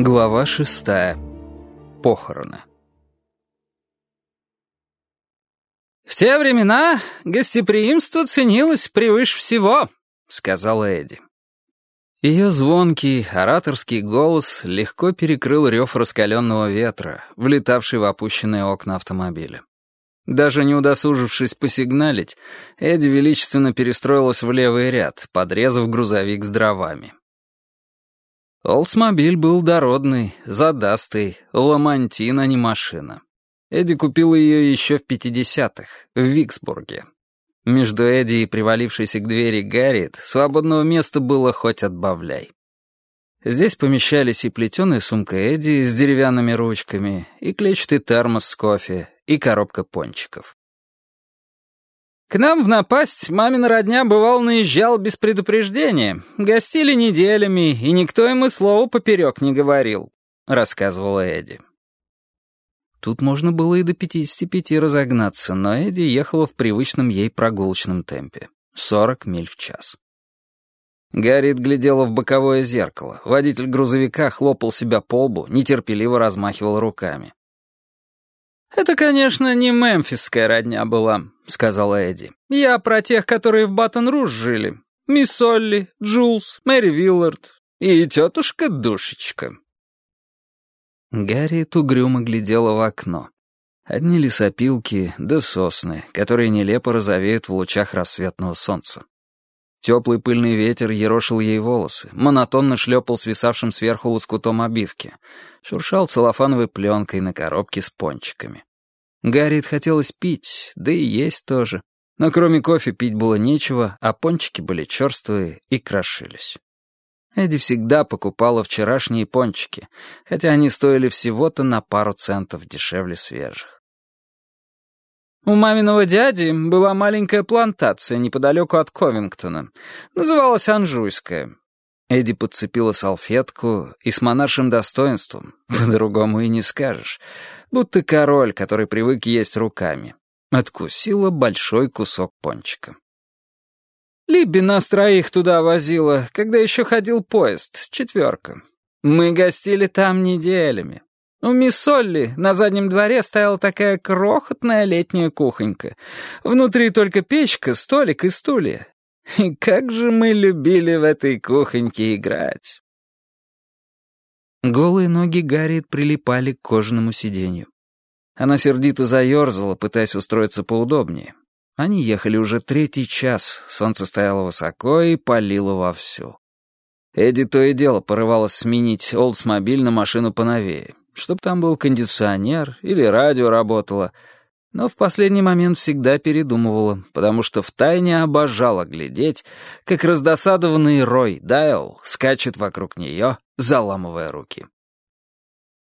Глава шестая. Похороны. «В те времена гостеприимство ценилось превыше всего», — сказала Эдди. Ее звонкий, ораторский голос легко перекрыл рев раскаленного ветра, влетавший в опущенные окна автомобиля. Даже не удосужившись посигналить, Эдди величественно перестроилась в левый ряд, подрезав грузовик с дровами. Олдсмобиль был дородный, задастый, ламантин, а не машина. Эдди купил ее еще в 50-х, в Виксбурге. Между Эдди и привалившейся к двери Гарриет свободного места было хоть отбавляй. Здесь помещались и плетеная сумка Эдди с деревянными ручками, и клетчатый термос с кофе, и коробка пончиков. К нам в напасть мамин родня бывал наезжал без предупреждения. Гостили неделями, и никто им и слова поперек не говорил», — рассказывала Эдди. Тут можно было и до 55 разогнаться, но Эдди ехала в привычном ей прогулочном темпе — 40 миль в час. Гарриет глядела в боковое зеркало. Водитель грузовика хлопал себя по лбу, нетерпеливо размахивал руками. «Это, конечно, не мемфисская родня была», — сказала Эдди. «Я про тех, которые в Баттон-Руж жили. Мисс Олли, Джулс, Мэри Виллард и тетушка-душечка». Гарри угрюмо глядела в окно. Одни лесопилки да сосны, которые нелепо розовеют в лучах рассветного солнца. Теплый пыльный ветер ерошил ей волосы, монотонно шлепал свисавшим сверху лоскутом обивки, шуршал целлофановой пленкой на коробке с пончиками. Гарриет хотелось пить, да и есть тоже. Но кроме кофе пить было нечего, а пончики были черствые и крошились. Эдди всегда покупала вчерашние пончики, хотя они стоили всего-то на пару центов дешевле свежих. У маминого дяди была маленькая плантация неподалеку от Ковингтона. Называлась Анжуйская. Эдди подцепила салфетку и с монаршим достоинством, по-другому и не скажешь, будто король, который привык есть руками, откусила большой кусок пончика. Либби нас троих туда возила, когда еще ходил поезд, четверка. Мы гостили там неделями. У мисс Солли на заднем дворе стояла такая крохотная летняя кухонька. Внутри только печка, столик и стулья. Как же мы любили в этой кухоньке играть. Голые ноги Гарриет прилипали к кожаному сиденью. Она сердито заерзала, пытаясь устроиться поудобнее. Они ехали уже третий час, солнце стояло высоко и палило вовсю. Эдди то и дело порывалась сменить Олдсмобиль на машину поновее чтобы там был кондиционер или радио работало, но в последний момент всегда передумывала, потому что втайне обожала глядеть, как раздосадованный Рой Дайл скачет вокруг нее, заламывая руки.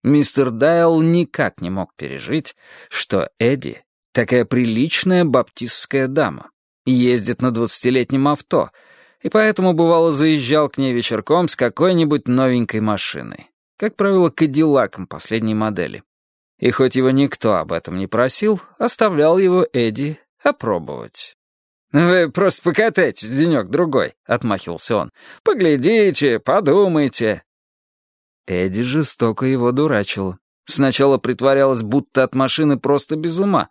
Мистер Дайл никак не мог пережить, что Эдди, такая приличная баптистская дама, ездит на двадцатилетнем авто, и поэтому, бывало, заезжал к ней вечерком с какой-нибудь новенькой машиной как правило, кадиллаком последней модели. И хоть его никто об этом не просил, оставлял его Эдди опробовать. «Вы просто покатайтесь денек-другой», — отмахивался он. «Поглядите, подумайте». Эдди жестоко его дурачил. Сначала притворялась, будто от машины просто без ума,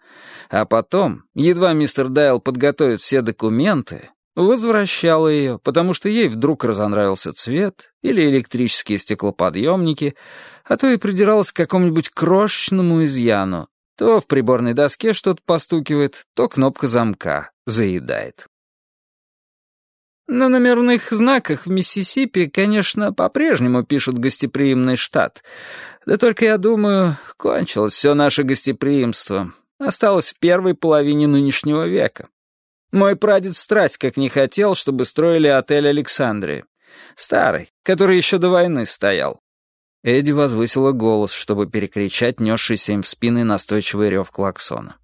а потом, едва мистер Дайл подготовит все документы, Возвращала ее, потому что ей вдруг разонравился цвет или электрические стеклоподъемники, а то и придиралась к какому-нибудь крошечному изъяну. То в приборной доске что-то постукивает, то кнопка замка заедает. На номерных знаках в Миссисипи, конечно, по-прежнему пишут «гостеприимный штат». Да только, я думаю, кончилось все наше гостеприимство. Осталось в первой половине нынешнего века. Мой прадед страсть как не хотел, чтобы строили отель Александрии. Старый, который еще до войны стоял. Эдди возвысила голос, чтобы перекричать несшийся им в спины настойчивый рев клаксона.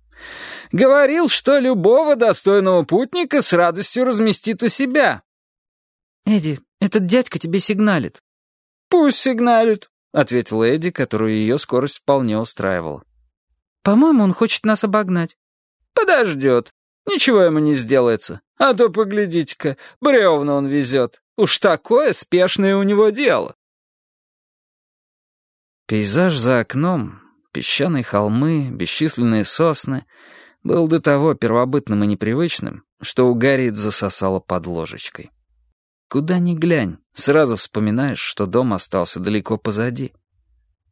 «Говорил, что любого достойного путника с радостью разместит у себя». «Эдди, этот дядька тебе сигналит». «Пусть сигналит», — ответила Эдди, которую ее скорость вполне устраивала. «По-моему, он хочет нас обогнать». «Подождет. Ничего ему не сделается. А то, поглядите-ка, бревна он везет. Уж такое спешное у него дело. Пейзаж за окном, песчаные холмы, бесчисленные сосны был до того первобытным и непривычным, что у Гарри засосало под ложечкой. Куда ни глянь, сразу вспоминаешь, что дом остался далеко позади.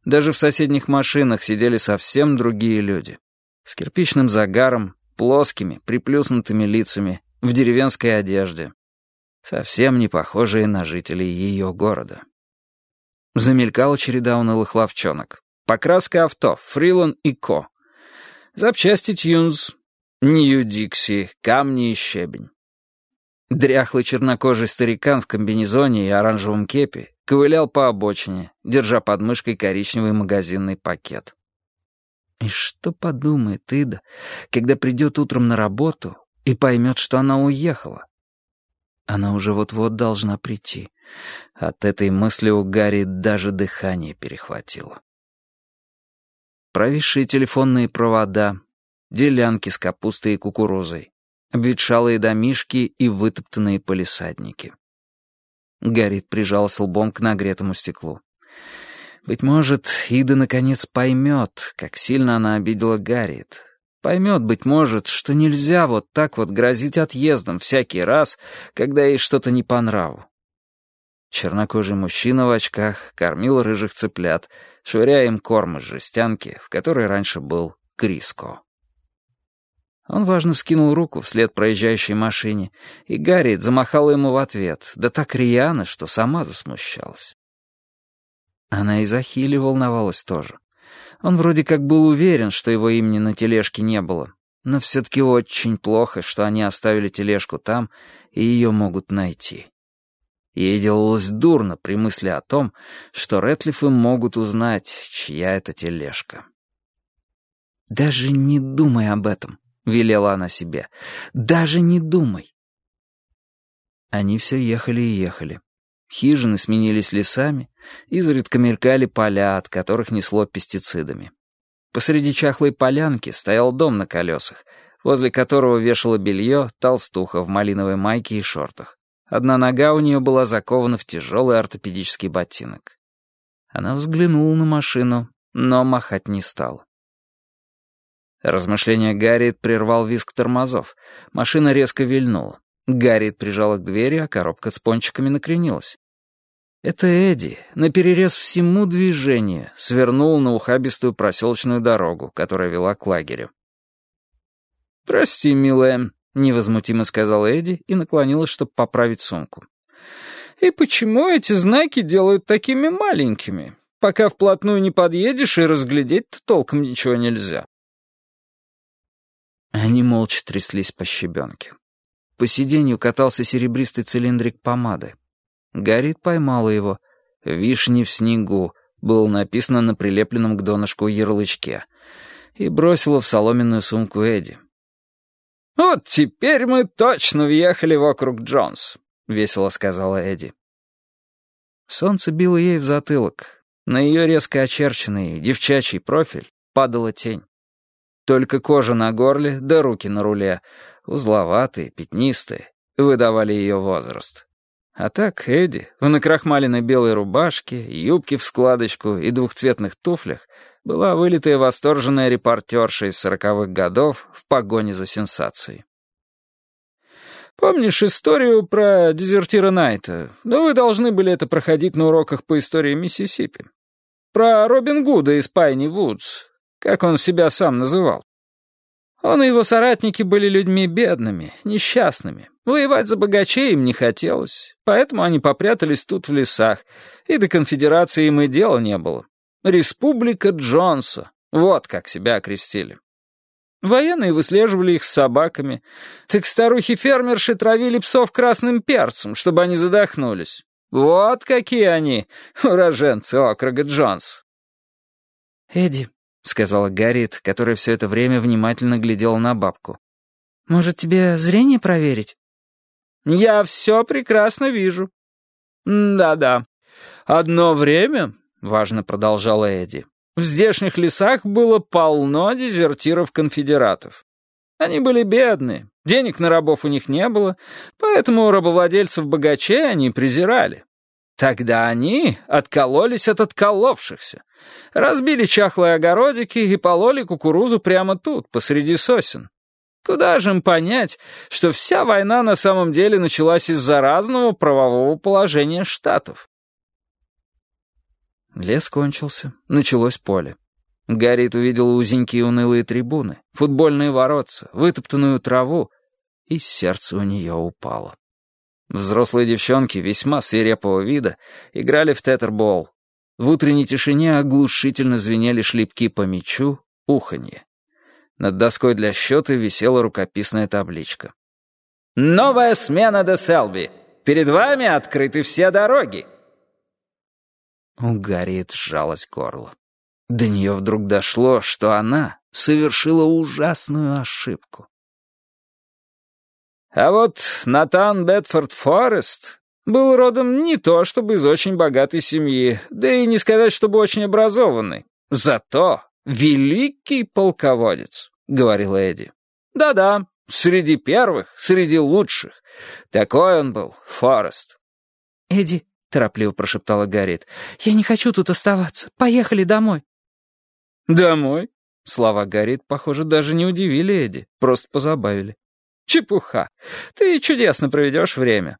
Даже в соседних машинах сидели совсем другие люди. С кирпичным загаром, плоскими, приплюснутыми лицами, в деревенской одежде. Совсем не похожие на жителей ее города. Замелькала череда унылых ловчонок. Покраска авто, Фрилан и Ко. Запчасти Тюнс, Нью-Дикси, камни и щебень. Дряхлый чернокожий старикан в комбинезоне и оранжевом кепе ковылял по обочине, держа под мышкой коричневый магазинный пакет. И что подумает Ида, когда придет утром на работу и поймет, что она уехала? Она уже вот-вот должна прийти. От этой мысли у Гарри даже дыхание перехватило. Провисшие телефонные провода, делянки с капустой и кукурузой, обветшалые домишки и вытоптанные полисадники. Гарри прижался лбом к нагретому стеклу. Быть может, Ида наконец поймет, как сильно она обидела Гарриет, Поймет, быть может, что нельзя вот так вот грозить отъездом всякий раз, когда ей что-то не по нраву. Чернокожий мужчина в очках кормил рыжих цыплят, швыряя им корм из жестянки, в которой раньше был Криско. Он важно вскинул руку вслед проезжающей машине, и Гарриет замахала ему в ответ, да так рьяно, что сама засмущалась. Она и за Хилли волновалась тоже. Он вроде как был уверен, что его имени на тележке не было, но все-таки очень плохо, что они оставили тележку там, и ее могут найти. Ей делалось дурно при мысли о том, что Рэтлифы могут узнать, чья это тележка. «Даже не думай об этом», — велела она себе. «Даже не думай». Они все ехали и ехали. Хижины сменились лесами, изредка мелькали поля, от которых несло пестицидами. Посреди чахлой полянки стоял дом на колесах, возле которого вешало белье толстуха в малиновой майке и шортах. Одна нога у нее была закована в тяжелый ортопедический ботинок. Она взглянула на машину, но махать не стала. Размышления Гарриет прервал визг тормозов. Машина резко вильнула. Гарриет прижала к двери, а коробка с пончиками накренилась. Это Эдди, наперерез всему движению, свернул на ухабистую проселочную дорогу, которая вела к лагерю. «Прости, милая», — невозмутимо сказала Эдди и наклонилась, чтобы поправить сумку. «И почему эти знаки делают такими маленькими? Пока вплотную не подъедешь, и разглядеть-то толком ничего нельзя». Они молча тряслись по щебенке. По сиденью катался серебристый цилиндрик помады. Гарри поймала его. «Вишни в снегу» было написано на прилепленном к донышку ярлычке и бросила в соломенную сумку Эдди. «Вот теперь мы точно въехали вокруг Джонс», — весело сказала Эдди. Солнце било ей в затылок. На ее резко очерченный девчачий профиль падала тень. Только кожа на горле да руки на руле, узловатые, пятнистые, выдавали ее возраст. А так Эдди в накрахмаленной белой рубашке, юбке в складочку и двухцветных туфлях была вылитая восторженная репортерша из сороковых годов в погоне за сенсацией. «Помнишь историю про дезертира Найта? Да вы должны были это проходить на уроках по истории Миссисипи. Про Робин Гуда из Пайни Вудс, как он себя сам называл. Он и его соратники были людьми бедными, несчастными. Воевать за богачей им не хотелось, поэтому они попрятались тут в лесах, и до конфедерации им и дела не было. Республика Джонса, вот как себя окрестили. Военные выслеживали их с собаками, так старухи-фермерши травили псов красным перцем, чтобы они задохнулись. Вот какие они, уроженцы округа Джонс. «Эдди, — сказала Гарриет, которая все это время внимательно глядела на бабку. «Может, тебе зрение проверить?» «Я все прекрасно вижу». «Да-да. Одно время, — важно продолжала Эдди, — в здешних лесах было полно дезертиров-конфедератов. Они были бедные, денег на рабов у них не было, поэтому рабовладельцев-богачей они презирали. Тогда они откололись от отколовшихся — Разбили чахлые огородики и пололи кукурузу прямо тут, посреди сосен. Куда же им понять, что вся война на самом деле началась из-за разного правового положения штатов? Лес кончился, началось поле. Гарриет увидела узенькие унылые трибуны, футбольные воротца, вытоптанную траву, и сердце у нее упало. Взрослые девчонки весьма свирепого вида играли в тетербол. В утренней тишине оглушительно звенели шлепки по мячу, уханье. Над доской для счета висела рукописная табличка. «Новая смена до Селби. Перед вами открыты все дороги». У Гарриет сжалось горло. До нее вдруг дошло, что она совершила ужасную ошибку. А вот Натан Бетфорд Форест был родом не то чтобы из очень богатой семьи, да и не сказать, чтобы очень образованный. Зато великий полководец, — говорил Эдди. Да-да, среди первых, среди лучших. Такой он был, Форест. «Эдди», — торопливо прошептала Гарриет, — «я не хочу тут оставаться. Поехали домой». «Домой?» Слова Гарриет, похоже, даже не удивили Эдди, просто позабавили. «Чепуха. Ты чудесно проведешь время».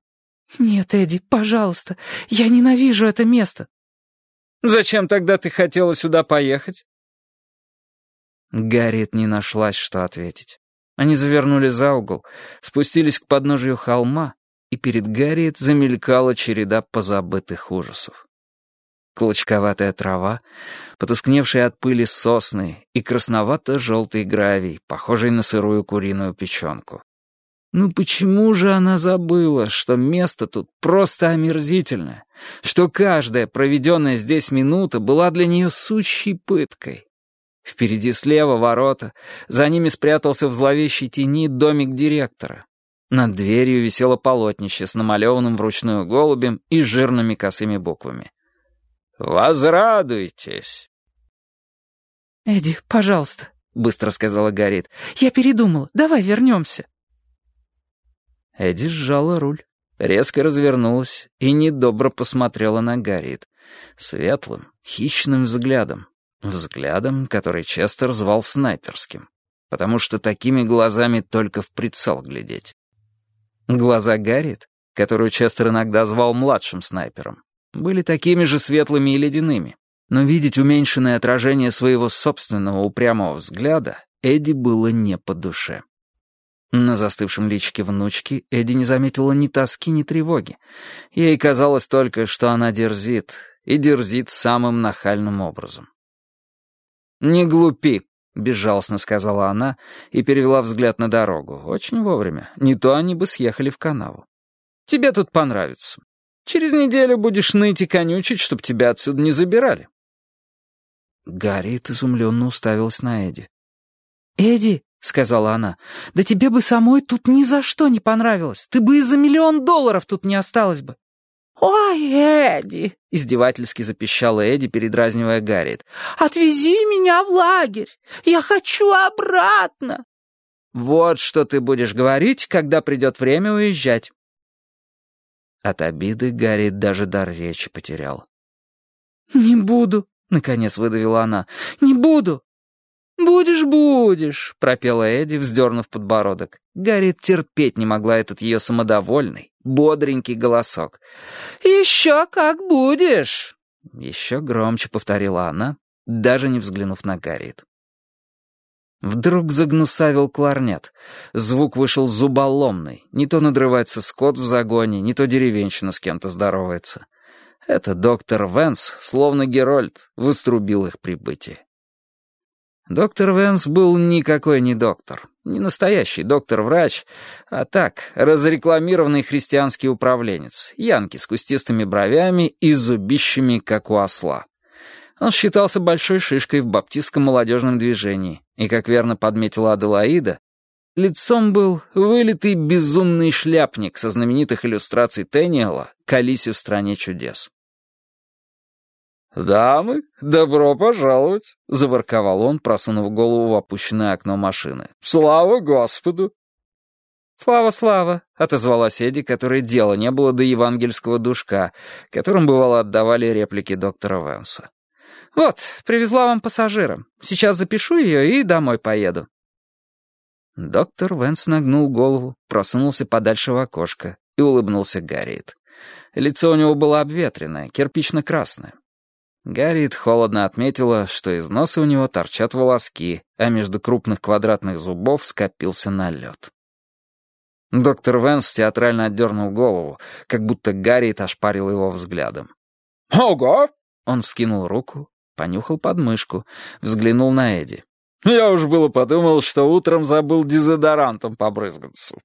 «Нет, Эдди, пожалуйста, я ненавижу это место». «Зачем тогда ты хотела сюда поехать?» Гарриет не нашлась, что ответить. Они завернули за угол, спустились к подножию холма, и перед Гарриет замелькала череда позабытых ужасов. Клочковатая трава, потускневшие от пыли сосны и красновато-желтый гравий, похожий на сырую куриную печенку. Ну почему же она забыла, что место тут просто омерзительное, что каждая проведенная здесь минута была для нее сущей пыткой? Впереди слева ворота, за ними спрятался в зловещей тени домик директора. Над дверью висело полотнище с намалеванным вручную голубем и жирными косыми буквами. «Возрадуйтесь!» «Эдди, пожалуйста», — быстро сказала Гарриет. «Я передумала. Давай вернемся». Эдди сжала руль, резко развернулась и недобро посмотрела на Гарриет. Светлым, хищным взглядом, Взглядом, который Честер звал снайперским, потому что такими глазами только в прицел глядеть. Глаза Гарриет, которую Честер иногда звал младшим снайпером, были такими же светлыми и ледяными, но видеть уменьшенное отражение своего собственного упрямого взгляда Эдди было не по душе. На застывшем личике внучки Эдди не заметила ни тоски, ни тревоги. Ей казалось только, что она дерзит, и дерзит самым нахальным образом. «Не глупи», — безжалостно сказала она и перевела взгляд на дорогу. Очень вовремя. Не то они бы съехали в канаву. «Тебе тут понравится. Через неделю будешь ныть и конючить, чтоб тебя отсюда не забирали». Гарриет изумленно уставилась на Эдди. «Эдди», — сказала она, — «да тебе бы самой тут ни за что не понравилось. Ты бы и за миллион долларов тут не осталось бы». «Ой, Эдди!» — издевательски запищала Эдди, передразнивая Гарриет. «Отвези меня в лагерь! Я хочу обратно!» «Вот что ты будешь говорить, когда придет время уезжать». От обиды Гарриет даже дар речи потерял. «Не буду», — наконец выдавила она. «Не буду». «Будешь, будешь», — пропела Эдди, вздернув подбородок. Гарриет терпеть не могла этот ее самодовольный, бодренький голосок. «Еще как будешь!» Еще громче повторила она, даже не взглянув на Гарриет. Вдруг загнусавил кларнет. Звук вышел зуболомный. Не то надрывается скот в загоне, не то деревенщина с кем-то здоровается. Это доктор Венс, словно Герольд, выструбил их прибытие. Доктор Венс был никакой не доктор, не настоящий доктор-врач, а так, разрекламированный христианский управленец, янки с кустистыми бровями и зубищами, как у осла. Он считался большой шишкой в баптистском молодежном движении, и, как верно подметила Аделаида, лицом был вылитый безумный шляпник со знаменитых иллюстраций Тэниела к Алисе в «Стране чудес». «Дамы, добро пожаловать!» — заворковал он, просунув голову в опущенное окно машины. «Слава Господу!» «Слава, слава!» — отозвалась Эдди, которой дела не было до евангельского душка, которым, бывало, отдавали реплики доктора Венса. «Вот, привезла вам пассажира. Сейчас запишу ее и домой поеду». Доктор Венс нагнул голову, просунулся подальше в окошко и улыбнулся Гарриет. Лицо у него было обветренное, кирпично-красное. Гарриет холодно отметила, что из носа у него торчат волоски, а между крупных квадратных зубов скопился налет. Доктор Венс театрально отдернул голову, как будто Гарриет ошпарил его взглядом. «Ого!» Он вскинул руку, понюхал подмышку, взглянул на Эдди. «Я уж было подумал, что утром забыл дезодорантом побрызгаться».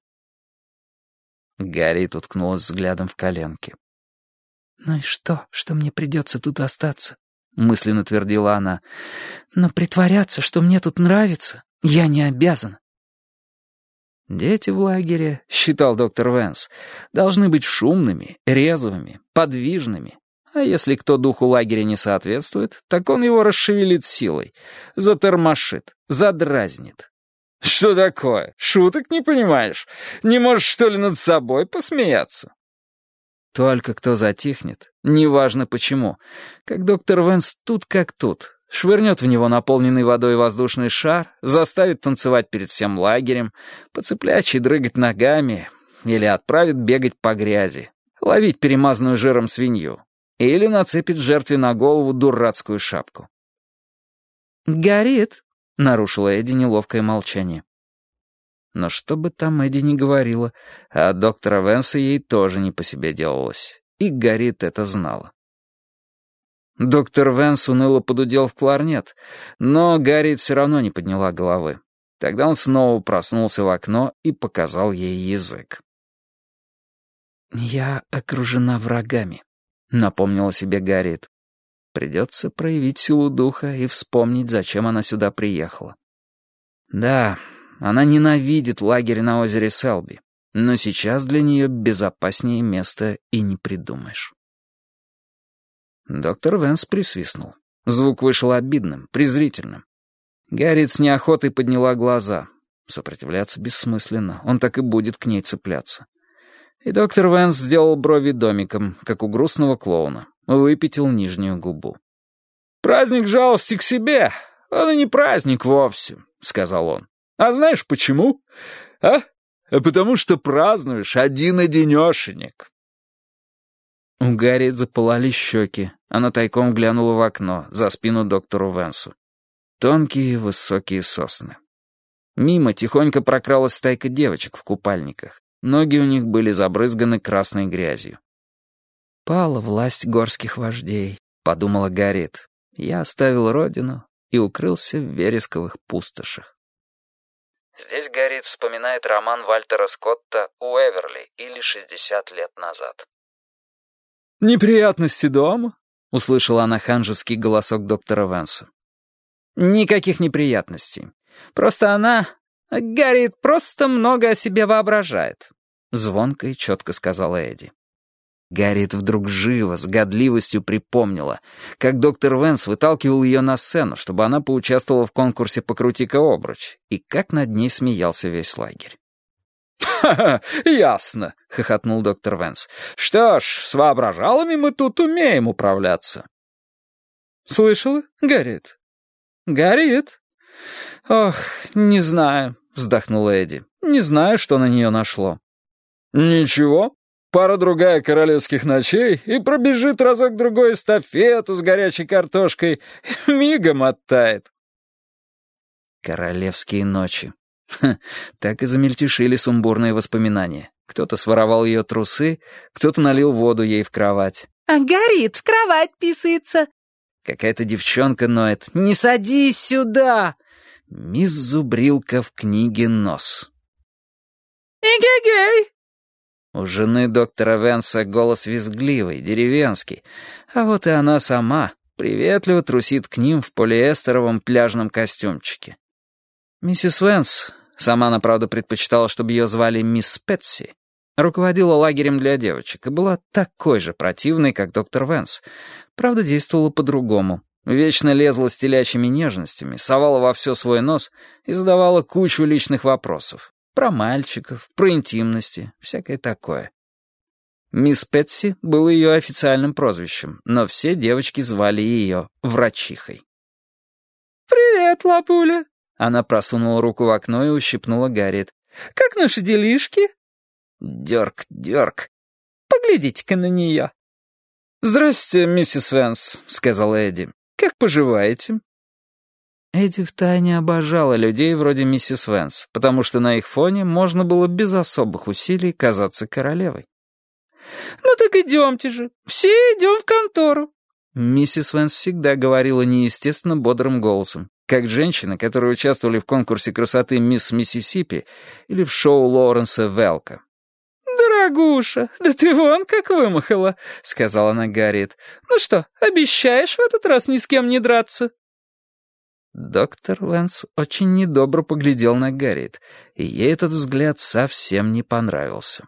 Гарри уткнулась взглядом в коленки. «Ну и что, что мне придется тут остаться?» — мысленно твердила она. «Но притворяться, что мне тут нравится, я не обязана». Дети в лагере, считал доктор Венс, должны быть шумными, резвыми, подвижными. А если кто духу лагеря не соответствует, так он его расшевелит силой, затормошит, задразнит. «Что такое? Шуток не понимаешь? Не можешь, что ли, над собой посмеяться?» Только кто затихнет, неважно почему, как доктор Венс тут как тут, швырнет в него наполненный водой воздушный шар, заставит танцевать перед всем лагерем, поцеплячий дрыгать ногами или отправит бегать по грязи, ловить перемазанную жиром свинью или нацепит жертве на голову дурацкую шапку. «Горит», — нарушила Эдди неловкое молчание. Но что бы там Эдди не говорила, а доктора Венса ей тоже не по себе делалось. И Гарит это знала. Доктор Венс уныло подудел в кларнет, но Гарриет все равно не подняла головы. Тогда он снова проснулся в окно и показал ей язык. «Я окружена врагами», — напомнила себе Гарриет. Придется проявить силу духа и вспомнить, зачем она сюда приехала. Да, она ненавидит лагерь на озере Селби, но сейчас для нее безопаснее места и не придумаешь. Доктор Венс присвистнул. Звук вышел обидным, презрительным. Гарриет неохотой подняла глаза. Сопротивляться бессмысленно, он так и будет к ней цепляться. И доктор Венс сделал брови домиком, как у грустного клоуна, выпятил нижнюю губу. «Праздник жалости к себе, он и не праздник вовсе», — сказал он. А знаешь почему? А? а потому что празднуешь один-одинешенек. У Гарри запылали щеки. Она тайком глянула в окно, за спину доктору Венсу. Тонкие высокие сосны. Мимо тихонько прокралась стайка девочек в купальниках. Ноги у них были забрызганы красной грязью. «Пала власть горских вождей», — подумала Гарриет. «Я оставил родину и укрылся в вересковых пустошах». Здесь Гарриет вспоминает роман Вальтера Скотта «Уэверли» или «60 лет назад». «Неприятности дома?» — услышала она ханжеский голосок доктора Венса. «Никаких неприятностей. Просто она... Гарриет просто много о себе воображает», — звонко и четко сказала Эдди. Гарриет вдруг живо, с годливостью припомнила, как доктор Венс выталкивал ее на сцену, чтобы она поучаствовала в конкурсе «Покрути-ка обруч», и как над ней смеялся весь лагерь. «Ха-ха, ясно», — хохотнул доктор Венс. «Что ж, с воображалами мы тут умеем управляться». «Слышала, Гарриет?» «Гарриет?» «Ох, не знаю», — вздохнула Эдди. «Не знаю, что на нее нашло». «Ничего, Пара-другая королевских ночей, и пробежит разок-другой эстафету с горячей картошкой, мигом оттает. Королевские ночи. Ха, так и замельтешили сумбурные воспоминания. Кто-то своровал ее трусы, кто-то налил воду ей в кровать. «А горит, в кровать писается!» Какая-то девчонка ноет. «Не садись сюда!» Мисс Зубрилка в книге «Нос». «Эгегей!» У жены доктора Венса голос визгливый, деревенский, а вот и она сама приветливо трусит к ним в полиэстеровом пляжном костюмчике. Миссис Венс, сама она, правда, предпочитала, чтобы ее звали мисс Петси, руководила лагерем для девочек и была такой же противной, как доктор Венс. Правда, действовала по-другому. Вечно лезла с телячьими нежностями, совала во все свой нос и задавала кучу личных вопросов. Про мальчиков, про интимности, всякое такое. Мисс Петси было ее официальным прозвищем, но все девочки звали ее врачихой. «Привет, лапуля!» Она просунула руку в окно и ущипнула Гарриет. «Как наши делишки?» «Дерг, дерг». «Поглядите-ка на нее». «Здрасте, миссис Венс», — сказал Эдди. «Как поживаете?» Эдди втайне обожала людей вроде миссис Венс, потому что на их фоне можно было без особых усилий казаться королевой. «Ну так идемте же, все идем в контору». Миссис Венс всегда говорила неестественно бодрым голосом, как женщины, которые участвовали в конкурсе красоты «Мисс Миссисипи» или в шоу Лоуренса Велка. «Дорогуша, да ты вон как вымахала», — сказала она Гарриет. «Ну что, обещаешь в этот раз ни с кем не драться?» Доктор Венс очень недобро поглядел на Гарриет, и ей этот взгляд совсем не понравился.